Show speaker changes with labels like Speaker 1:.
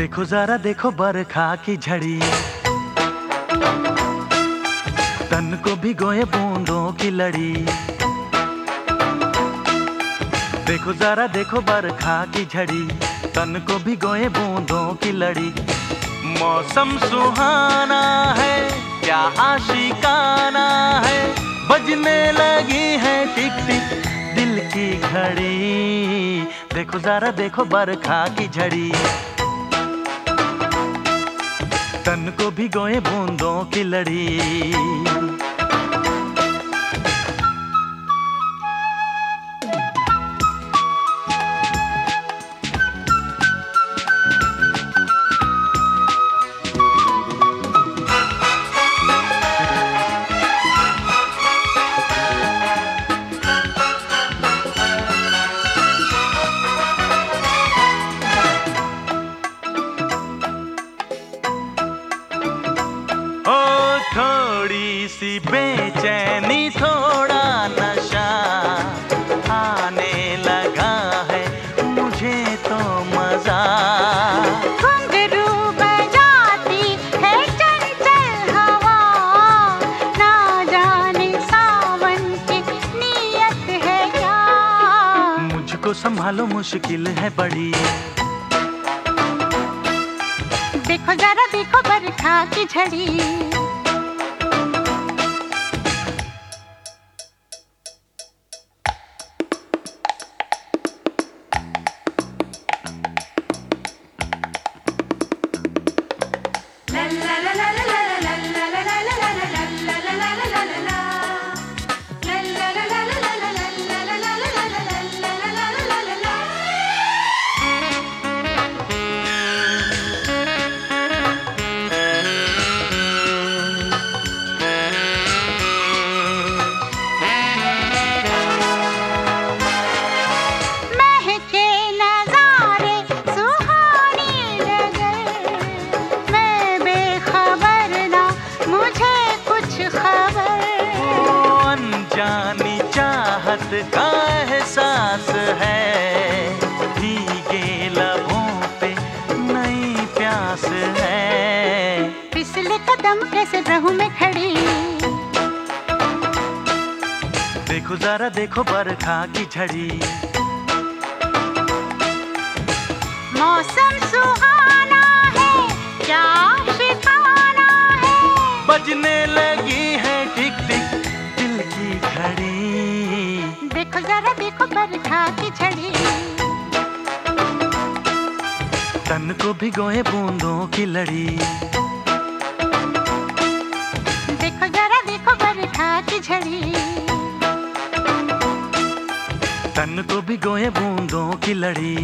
Speaker 1: देखो, जरा देखो बरखा की झड़ी तन को भिगोए बूंदों की लड़ी देखो, जरा देखो बरखा की झड़ी तन को भिगोए बूंदों की लड़ी मौसम सुहाना है, क्या आशिकाना है? बजने लगी है टिक टिक दिल की घड़ी। देखो, जरा देखो बरखा की झड़ी तन को भिगोए बूंदों की लड़ी। बेचैनी थोड़ा नशा आने लगा है मुझे तो मज़ा।
Speaker 2: घुंघरू है ना जाने सावन की नियत है क्या।
Speaker 1: मुझको संभालो मुश्किल है बड़ी
Speaker 2: देखो जरा देखो बरखा की झड़ी। कदम कैसे रहूँ मैं खड़ी?
Speaker 1: देखो जरा देखो बरखा की झड़ी।
Speaker 2: मौसम सुहाना है क्या शिकाना है।
Speaker 1: बजने लगी है टिक टिक दिल की घड़ी।
Speaker 2: देखो जरा देखो बरखा की झड़ी।
Speaker 1: तन को भिगोए बूंदों की लड़ी।
Speaker 2: झड़ी।
Speaker 1: तन को भिगोए बूंदों की लड़ी।